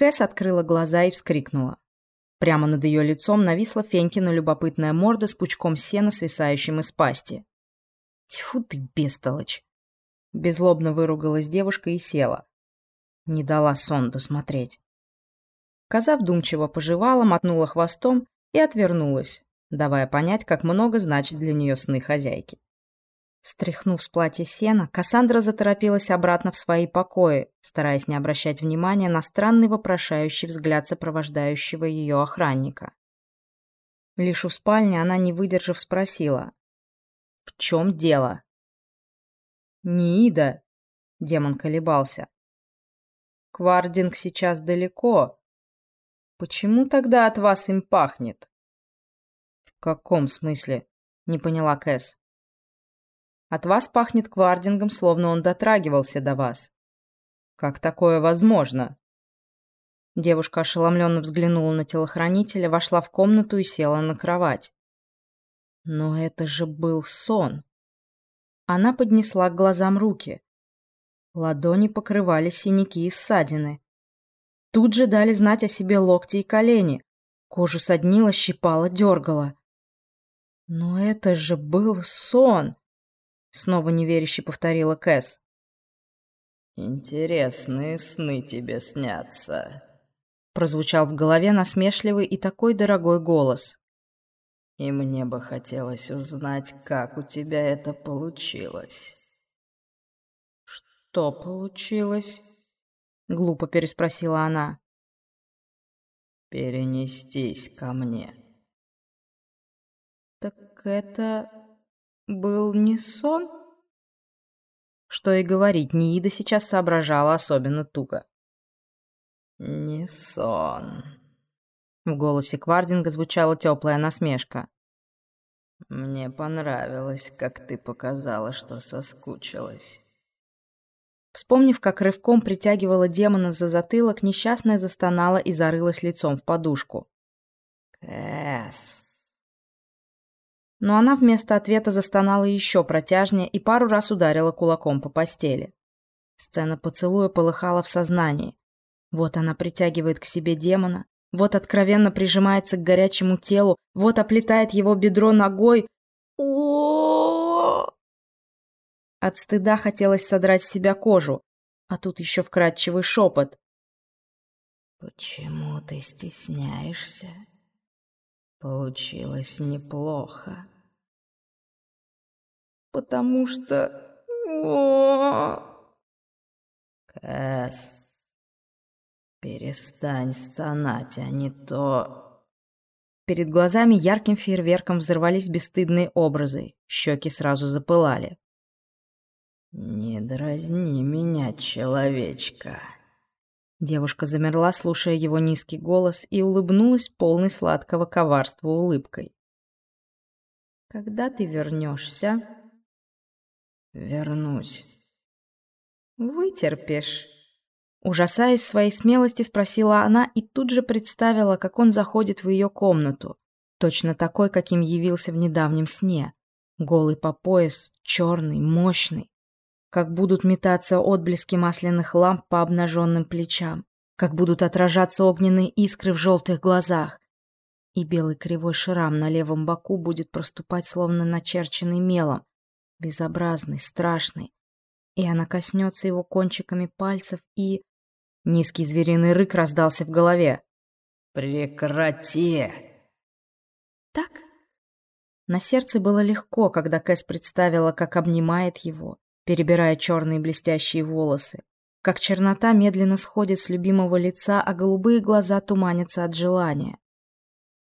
Кэс открыла глаза и вскрикнула. Прямо над ее лицом нависла Фенькина любопытная морда с пучком сена, свисающим из пасти. «Тьфу ты, бестолочь!» Безлобно выругалась девушка и села. Не дала сон досмотреть. Коза вдумчиво пожевала, мотнула хвостом и отвернулась, давая понять, как много значит для нее сны хозяйки. Стряхнув с платья сена, Кассандра заторопилась обратно в свои покои, стараясь не обращать внимания на странный вопрошающий взгляд сопровождающего ее охранника. Лишь у спальни она, не выдержав, спросила. «В чем дело?» «Ниида», — демон колебался. «Квардинг сейчас далеко. Почему тогда от вас им пахнет?» «В каком смысле?» — не поняла Кэс. От вас пахнет квардингом, словно он дотрагивался до вас. Как такое возможно? Девушка ошеломленно взглянула на телохранителя, вошла в комнату и села на кровать. Но это же был сон. Она поднесла к глазам руки. Ладони покрывали синяки и ссадины. Тут же дали знать о себе локти и колени. Кожу соднило, щипало, дергало. Но это же был сон. Снова неверяще повторила Кэс. «Интересные сны тебе снятся», — прозвучал в голове насмешливый и такой дорогой голос. «И мне бы хотелось узнать, как у тебя это получилось». «Что получилось?» — глупо переспросила она. «Перенестись ко мне». «Так это был не сон? Что и говорить, Ниида сейчас соображала особенно туго. «Не сон». В голосе Квардинга звучала теплая насмешка. «Мне понравилось, как ты показала, что соскучилась». Вспомнив, как рывком притягивала демона за затылок, несчастная застонала и зарылась лицом в подушку. «Кэс», но она вместо ответа застонала еще протяжнее и пару раз ударила кулаком по постели. Сцена поцелуя полыхала в сознании. Вот она притягивает к себе демона, вот откровенно прижимается к горячему телу, вот оплетает его бедро ногой. о От стыда хотелось содрать с себя кожу, а тут еще вкрадчивый шепот. «Почему ты стесняешься?» Получилось неплохо. Потому что... О Кэс, перестань стонать, а не то... Перед глазами ярким фейерверком взорвались бесстыдные образы, щеки сразу запылали. «Не дразни меня, человечка!» Девушка замерла, слушая его низкий голос, и улыбнулась полной сладкого коварства улыбкой. «Когда ты вернешься?» «Вернусь». «Вытерпишь». Ужасаясь своей смелости, спросила она и тут же представила, как он заходит в ее комнату, точно такой, каким явился в недавнем сне. Голый по пояс, черный, мощный как будут метаться отблески масляных ламп по обнаженным плечам, как будут отражаться огненные искры в желтых глазах. И белый кривой шрам на левом боку будет проступать, словно начерченный мелом, безобразный, страшный. И она коснется его кончиками пальцев, и... Низкий звериный рык раздался в голове. «Прекрати!» «Так?» На сердце было легко, когда Кэс представила, как обнимает его, перебирая черные блестящие волосы. Как чернота медленно сходит с любимого лица, а голубые глаза туманятся от желания.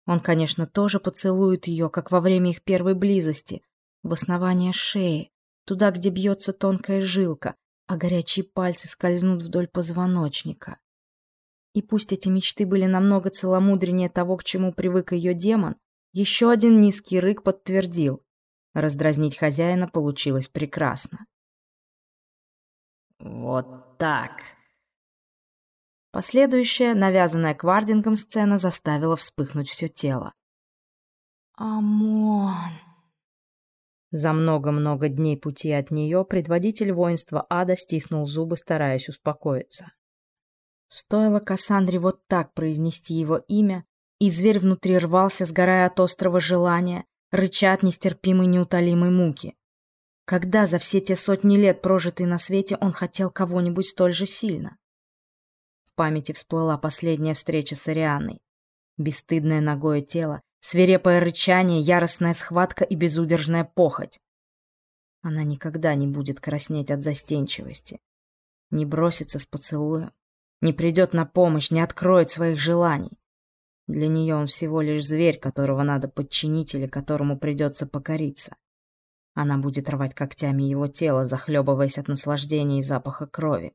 Он, конечно, тоже поцелует ее, как во время их первой близости, в основание шеи, туда, где бьется тонкая жилка, а горячие пальцы скользнут вдоль позвоночника. И пусть эти мечты были намного целомудреннее того, к чему привык ее демон, еще один низкий рык подтвердил. Раздразнить хозяина получилось прекрасно. Вот так. Последующая, навязанная квардингом сцена заставила вспыхнуть все тело. «Амон!» За много-много дней пути от нее предводитель воинства ада стиснул зубы, стараясь успокоиться. Стоило Кассандре вот так произнести его имя, и зверь внутри рвался, сгорая от острого желания, рыча от нестерпимой неутолимой муки. Когда за все те сотни лет, прожитые на свете, он хотел кого-нибудь столь же сильно? В памяти всплыла последняя встреча с Арианой. Бесстыдное ногое тело, свирепое рычание, яростная схватка и безудержная похоть. Она никогда не будет краснеть от застенчивости. Не бросится с поцелуем, не придет на помощь, не откроет своих желаний. Для нее он всего лишь зверь, которого надо подчинить или которому придется покориться. Она будет рвать когтями его тело, захлебываясь от наслаждения и запаха крови.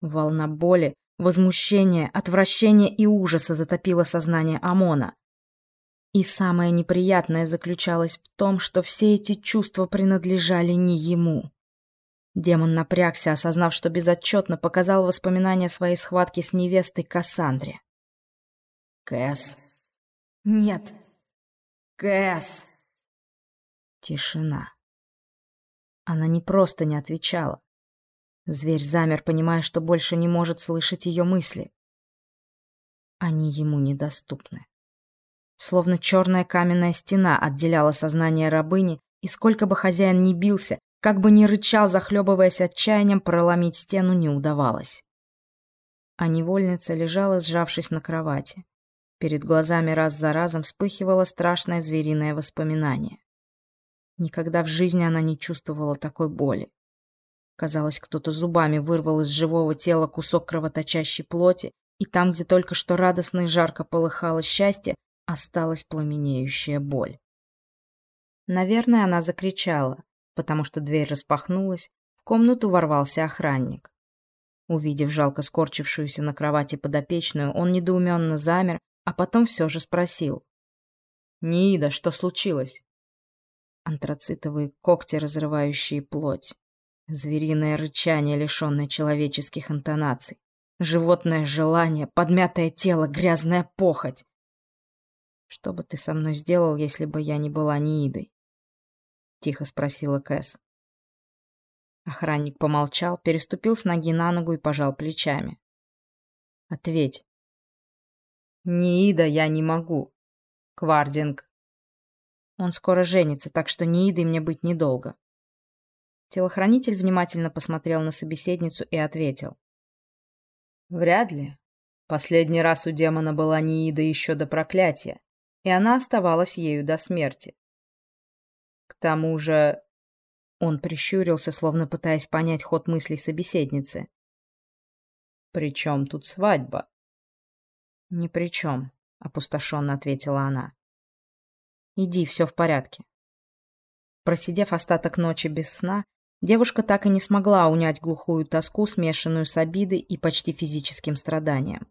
Волна боли, возмущения, отвращения и ужаса затопила сознание Амона. И самое неприятное заключалось в том, что все эти чувства принадлежали не ему. Демон напрягся, осознав, что безотчетно показал воспоминания своей схватки с невестой Кассандре. Кэс. Нет. Кэс. Тишина. Она не просто не отвечала. Зверь замер, понимая, что больше не может слышать ее мысли. Они ему недоступны. Словно черная каменная стена отделяла сознание рабыни, и сколько бы хозяин ни бился, как бы ни рычал, захлебываясь отчаянием, проломить стену не удавалось. А невольница лежала, сжавшись на кровати. Перед глазами раз за разом вспыхивало страшное звериное воспоминание. Никогда в жизни она не чувствовала такой боли. Казалось, кто-то зубами вырвал из живого тела кусок кровоточащей плоти, и там, где только что радостно и жарко полыхало счастье, осталась пламенеющая боль. Наверное, она закричала, потому что дверь распахнулась, в комнату ворвался охранник. Увидев жалко скорчившуюся на кровати подопечную, он недоуменно замер, а потом все же спросил. «Ниида, что случилось?» Антрацитовые когти, разрывающие плоть. Звериное рычание, лишенное человеческих интонаций. Животное желание, подмятое тело, грязная похоть. Что бы ты со мной сделал, если бы я не была Ниидой? — тихо спросила Кэс. Охранник помолчал, переступил с ноги на ногу и пожал плечами. «Ответь». «Ниида я не могу. Квардинг. Он скоро женится, так что Ниидой мне быть недолго». Телохранитель внимательно посмотрел на собеседницу и ответил. «Вряд ли. Последний раз у демона была Ниида еще до проклятия, и она оставалась ею до смерти. К тому же... Он прищурился, словно пытаясь понять ход мыслей собеседницы. «При чем тут свадьба?» «Ни при чем», — опустошенно ответила она. «Иди, все в порядке». Просидев остаток ночи без сна, девушка так и не смогла унять глухую тоску, смешанную с обидой и почти физическим страданием.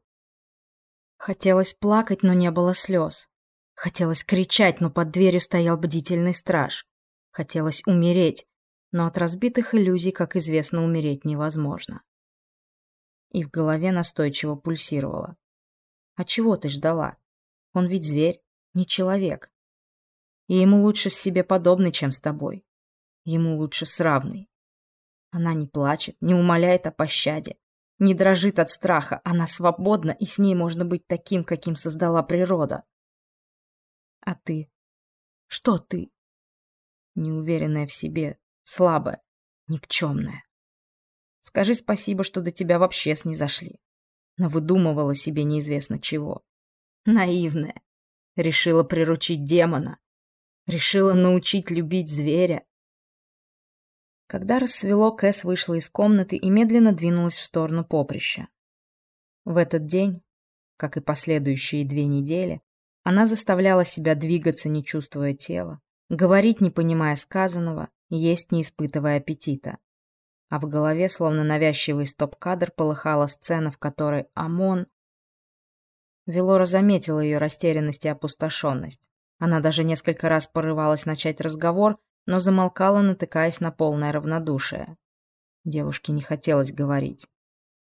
Хотелось плакать, но не было слез. Хотелось кричать, но под дверью стоял бдительный страж. Хотелось умереть, но от разбитых иллюзий, как известно, умереть невозможно. И в голове настойчиво пульсировало. А чего ты ждала? Он ведь зверь, не человек. И ему лучше с себе подобный, чем с тобой. Ему лучше с равной. Она не плачет, не умоляет о пощаде, не дрожит от страха. Она свободна, и с ней можно быть таким, каким создала природа. А ты? Что ты? Неуверенная в себе, слабая, никчемная. Скажи спасибо, что до тебя вообще снизошли. Навыдумывала себе неизвестно чего. Наивная. Решила приручить демона. Решила научить любить зверя. Когда рассвело, Кэс вышла из комнаты и медленно двинулась в сторону поприща. В этот день, как и последующие две недели, она заставляла себя двигаться, не чувствуя тела, говорить, не понимая сказанного, есть, не испытывая аппетита. А в голове, словно навязчивый стоп-кадр, полыхала сцена, в которой ОМОН... Велора заметила ее растерянность и опустошенность. Она даже несколько раз порывалась начать разговор, но замолкала, натыкаясь на полное равнодушие. Девушке не хотелось говорить.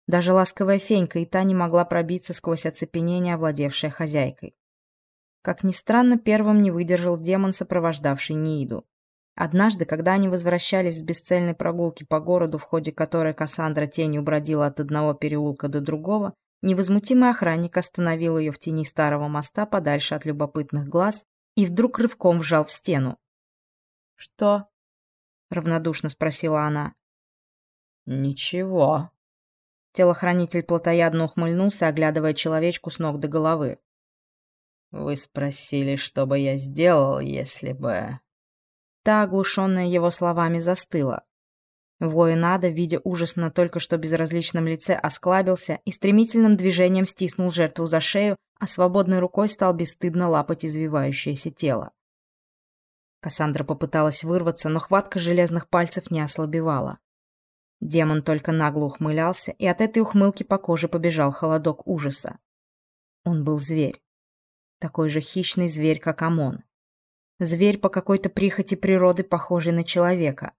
Даже ласковая фенька и та не могла пробиться сквозь оцепенение, овладевшее хозяйкой. Как ни странно, первым не выдержал демон, сопровождавший Нииду. Однажды, когда они возвращались с бесцельной прогулки по городу, в ходе которой Кассандра тенью бродила от одного переулка до другого, невозмутимый охранник остановил ее в тени старого моста подальше от любопытных глаз и вдруг рывком вжал в стену. «Что?» — равнодушно спросила она. «Ничего». Телохранитель плотоядно ухмыльнулся, оглядывая человечку с ног до головы. «Вы спросили, что бы я сделал, если бы...» Та, оглушенная его словами, застыла. Воин Ада, видя ужас на только что безразличном лице, осклабился и стремительным движением стиснул жертву за шею, а свободной рукой стал бесстыдно лапать извивающееся тело. Кассандра попыталась вырваться, но хватка железных пальцев не ослабевала. Демон только нагло ухмылялся, и от этой ухмылки по коже побежал холодок ужаса. Он был зверь. Такой же хищный зверь, как Амон. Зверь по какой-то прихоти природы, похожий на человека.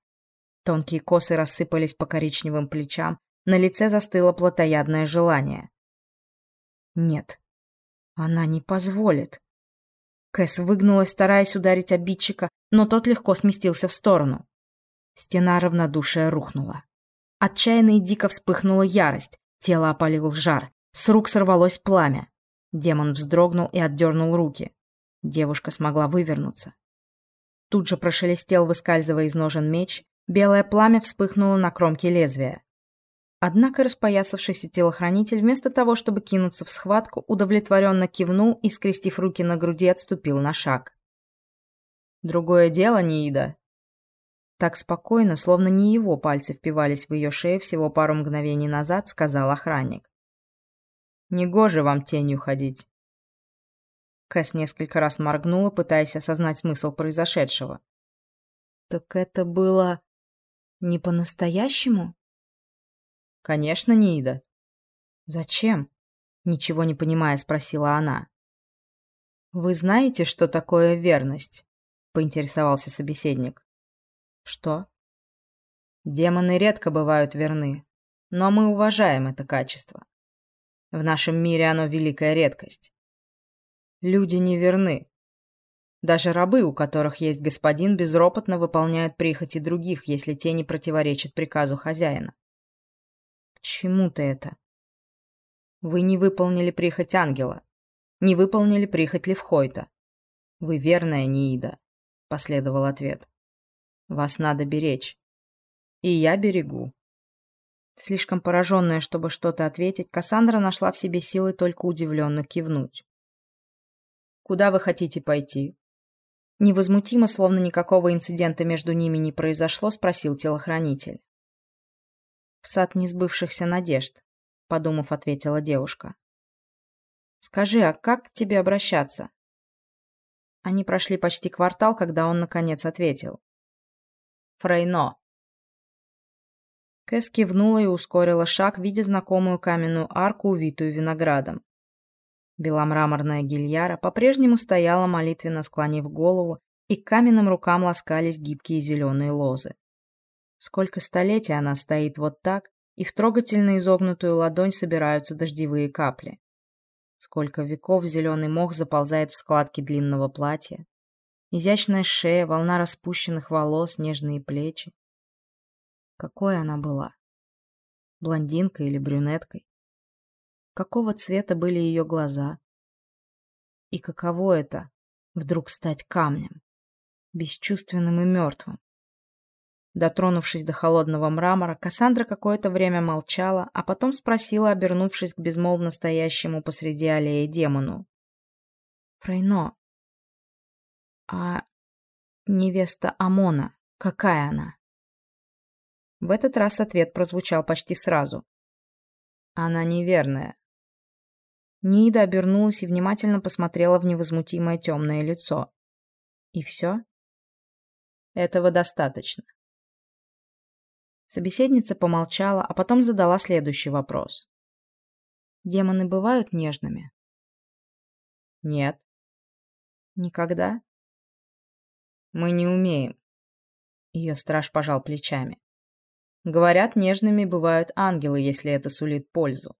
Тонкие косы рассыпались по коричневым плечам, на лице застыло плотоядное желание. Нет, она не позволит. Кэс выгнулась, стараясь ударить обидчика, но тот легко сместился в сторону. Стена равнодушия рухнула. Отчаянно и дико вспыхнула ярость, тело опалил жар, с рук сорвалось пламя. Демон вздрогнул и отдернул руки. Девушка смогла вывернуться. Тут же прошелестел, выскальзывая из ножен меч, белое пламя вспыхнуло на кромке лезвия. Однако распоясавшийся телохранитель вместо того, чтобы кинуться в схватку, удовлетворенно кивнул и, скрестив руки на груди, отступил на шаг. «Другое дело, Ниида». Так спокойно, словно не его пальцы впивались в ее шею всего пару мгновений назад, сказал охранник. «Негоже вам тенью ходить. Кэс несколько раз моргнула, пытаясь осознать смысл произошедшего. «Так это было... не по-настоящему?» «Конечно, Нида». «Зачем?» — ничего не понимая, спросила она. «Вы знаете, что такое верность?» — поинтересовался собеседник. «Что?» «Демоны редко бывают верны, но мы уважаем это качество. В нашем мире оно великая редкость. Люди не верны. Даже рабы, у которых есть господин, безропотно выполняют прихоти других, если те не противоречат приказу хозяина. К чему ты это? Вы не выполнили прихоть ангела. Не выполнили прихоть Левхойта. Вы верная Ниида, последовал ответ. Вас надо беречь. И я берегу. Слишком пораженная, чтобы что-то ответить, Кассандра нашла в себе силы только удивленно кивнуть. Куда вы хотите пойти?» Невозмутимо, словно никакого инцидента между ними не произошло, спросил телохранитель. «В сад несбывшихся надежд», — подумав, ответила девушка. «Скажи, а как к тебе обращаться?» Они прошли почти квартал, когда он, наконец, ответил. «Фрейно». Кэс кивнула и ускорила шаг, видя знакомую каменную арку, увитую виноградом. Беломраморная гильяра по-прежнему стояла молитвенно склонив голову, и каменным рукам ласкались гибкие зеленые лозы. Сколько столетий она стоит вот так, и в трогательно изогнутую ладонь собираются дождевые капли. Сколько веков зеленый мох заползает в складки длинного платья. Изящная шея, волна распущенных волос, нежные плечи. Какой она была? Блондинкой или брюнеткой? Какого цвета были ее глаза. И каково это — вдруг стать камнем, бесчувственным и мертвым. Дотронувшись до холодного мрамора, Кассандра какое-то время молчала, а потом спросила, обернувшись к безмолвно стоящему посреди аллеи демону. «Фрейно, а невеста Амона, какая она?» В этот раз ответ прозвучал почти сразу. «Она неверная. Нида обернулась и внимательно посмотрела в невозмутимое темное лицо. И все? Этого достаточно. Собеседница помолчала, а потом задала следующий вопрос. Демоны бывают нежными? Нет. Никогда? Мы не умеем. Ее страж пожал плечами. Говорят, нежными бывают ангелы, если это сулит пользу.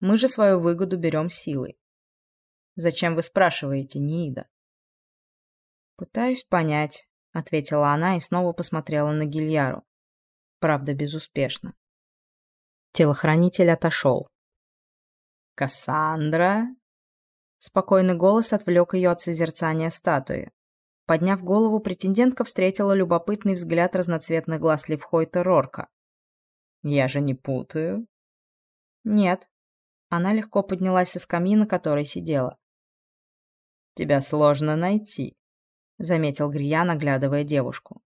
Мы же свою выгоду берем силой. Зачем вы спрашиваете, Ниида? Пытаюсь понять, — ответила она и снова посмотрела на Гильяру. Правда, безуспешно. Телохранитель отошел. «Кассандра?» Спокойный голос отвлек ее от созерцания статуи. Подняв голову, претендентка встретила любопытный взгляд разноцветных глаз Левхойта Рорка. «Я же не путаю?» «Нет». Она легко поднялась со скамьи, на которой сидела. «Тебя сложно найти», — заметил Гриян, оглядывая девушку.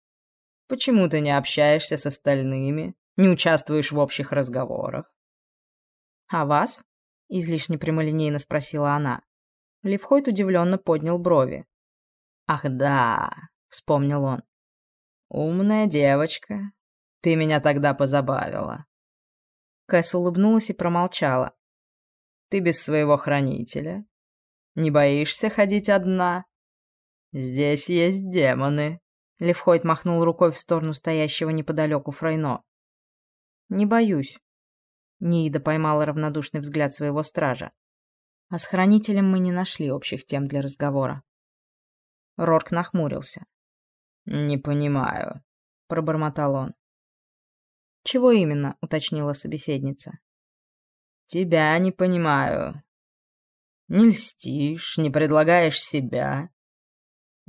«Почему ты не общаешься с остальными, не участвуешь в общих разговорах?» «А вас?» — излишне прямолинейно спросила она. Левхойт удивленно поднял брови. «Ах да», — вспомнил он. «Умная девочка. Ты меня тогда позабавила». Кэс улыбнулась и промолчала. «Ты без своего хранителя? Не боишься ходить одна? Здесь есть демоны». Левхойт махнул рукой в сторону стоящего неподалеку Фрейно. «Не боюсь». Ниида поймала равнодушный взгляд своего стража. А с хранителем мы не нашли общих тем для разговора. Рорк нахмурился. «Не понимаю», — пробормотал он. «Чего именно?» — уточнила собеседница. «Тебя не понимаю. Не льстишь, не предлагаешь себя.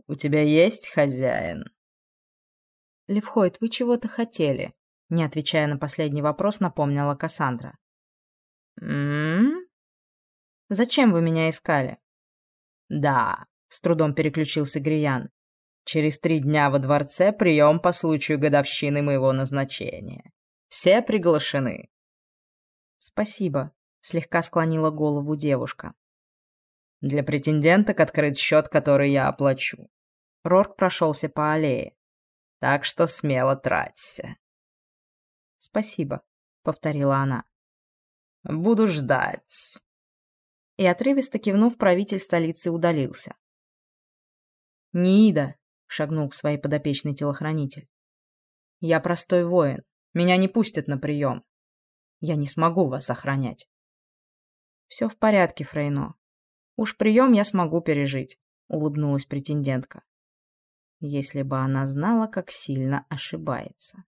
У тебя есть хозяин?» «Левхойт, вы чего-то хотели?» Не отвечая на последний вопрос, напомнила Кассандра. «М-м-м?» Зачем вы меня искали?» «Да», — с трудом переключился Гриян. «Через три дня во дворце прием по случаю годовщины моего назначения. Все приглашены». «Спасибо», — слегка склонила голову девушка. «Для претенденток открыт счет, который я оплачу». Рорк прошелся по аллее. «Так что смело траться». «Спасибо», — повторила она. «Буду ждать» и отрывисто кивнув, правитель столицы удалился. «Ниида!» — шагнул к своей подопечной телохранитель. «Я простой воин. Меня не пустят на прием. Я не смогу вас охранять». «Все в порядке, Фрейно. Уж прием я смогу пережить», — улыбнулась претендентка. Если бы она знала, как сильно ошибается.